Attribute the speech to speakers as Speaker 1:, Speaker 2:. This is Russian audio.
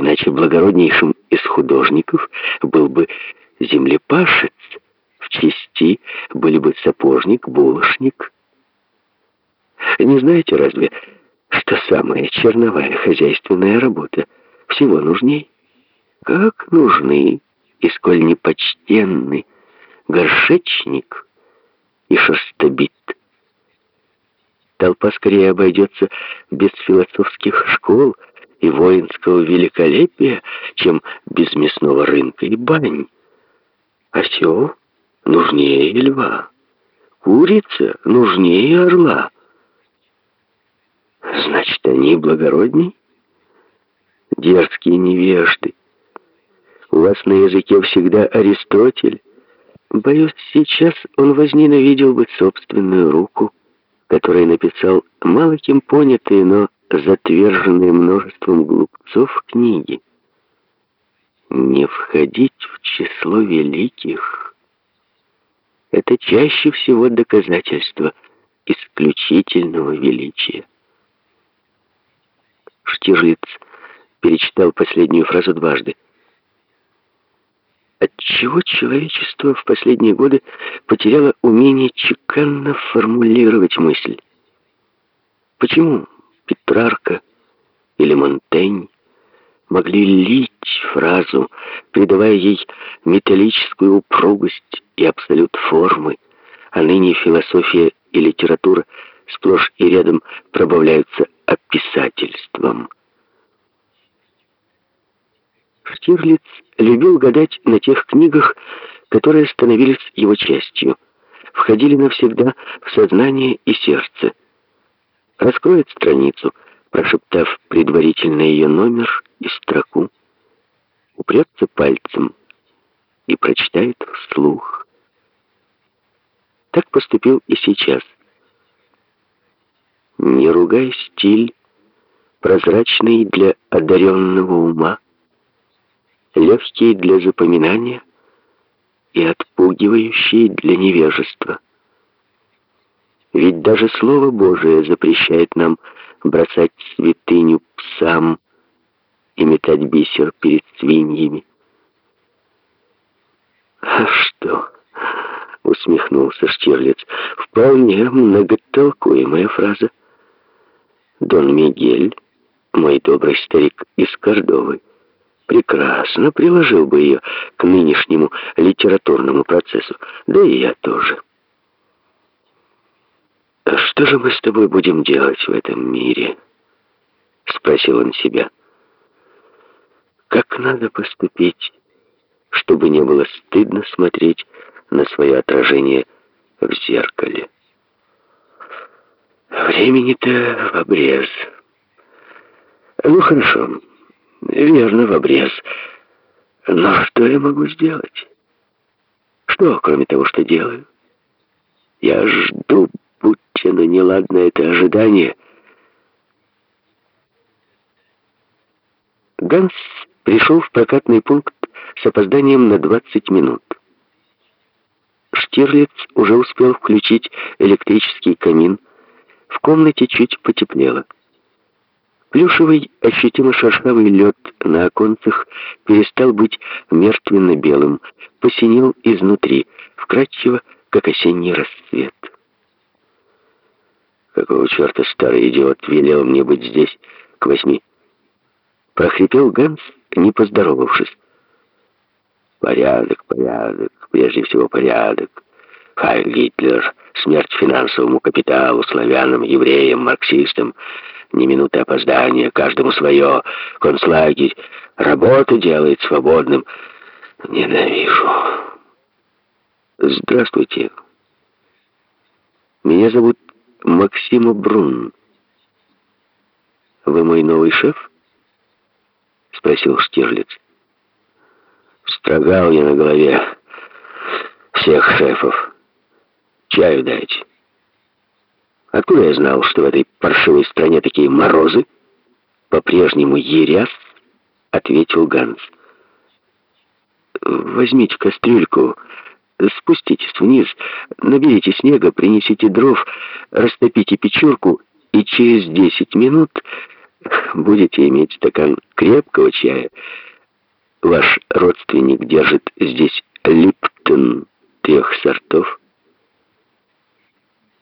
Speaker 1: Иначе благороднейшим из художников был бы землепашец, в части были бы сапожник, булочник. Не знаете разве, что самая черновая хозяйственная работа всего нужней? Как нужны, и сколь непочтенны горшечник и шерстобит. Толпа скорее обойдется без философских школ и воинского великолепия, чем без мясного рынка и бань. Осел нужнее льва, курица нужнее орла. Значит, они благородней? Дерзкие невежды. У вас на языке всегда Аристотель. Боюсь, сейчас он возненавидел бы собственную руку, которой написал мало кем понятые, но затверженные множеством глупцов книги. Не входить в число великих — это чаще всего доказательство исключительного величия. Штирлиц перечитал последнюю фразу дважды. Отчего человечество в последние годы потеряло умение чеканно формулировать мысль? Почему Петрарка или Монтень могли лить фразу, придавая ей металлическую упругость и абсолют формы, а ныне философия и литература сплошь и рядом пробавляются описательством. Штирлиц любил гадать на тех книгах, которые становились его частью, входили навсегда в сознание и сердце. Раскроет страницу, прошептав предварительно ее номер и строку, упрется пальцем и прочитает вслух. Так поступил и сейчас. Не ругай стиль, прозрачный для одаренного ума, легкий для запоминания и отпугивающий для невежества. Ведь даже Слово Божие запрещает нам бросать святыню псам и метать бисер перед свиньями. «А что?» — усмехнулся Штирлиц. «Вполне многотолкуемая фраза. Дон Мигель, мой добрый старик из Кордовы, прекрасно приложил бы ее к нынешнему литературному процессу. Да и я тоже. «А что же мы с тобой будем делать в этом мире?» — спросил он себя. «Как надо поступить, чтобы не было стыдно смотреть на свое отражение в зеркале?» «Времени-то в обрез. Ну, хорошо». Верно, в обрез. Но что я могу сделать? Что, кроме того, что делаю? Я жду, будьте на неладное это ожидание. Ганс пришел в прокатный пункт с опозданием на 20 минут. Штирлиц уже успел включить электрический камин. В комнате чуть потеплело. Плюшевый, ощутимо шершавый лед на оконцах перестал быть мертвенно-белым, посинел изнутри, вкрадчиво, как осенний рассвет. Какого черта старый идиот велел мне быть здесь к восьми? Прохрипел Ганс, не поздоровавшись. Порядок, порядок, прежде всего порядок. Хайль Гитлер, смерть финансовому капиталу, славянам, евреям, марксистам — ни минуты опоздания, каждому свое. Концлагерь работу делает свободным. Ненавижу. Здравствуйте. Меня зовут Максима Брун. Вы мой новый шеф? Спросил Штирлиц. Строгал я на голове всех шефов. Чаю дайте. Откуда я знал, что в этой паршивой стране такие морозы? По-прежнему еряс, ответил Ганс. Возьмите кастрюльку, спуститесь вниз, наберите снега, принесите дров, растопите печурку, и через десять минут будете иметь стакан крепкого чая. Ваш родственник держит здесь липтон трех сортов.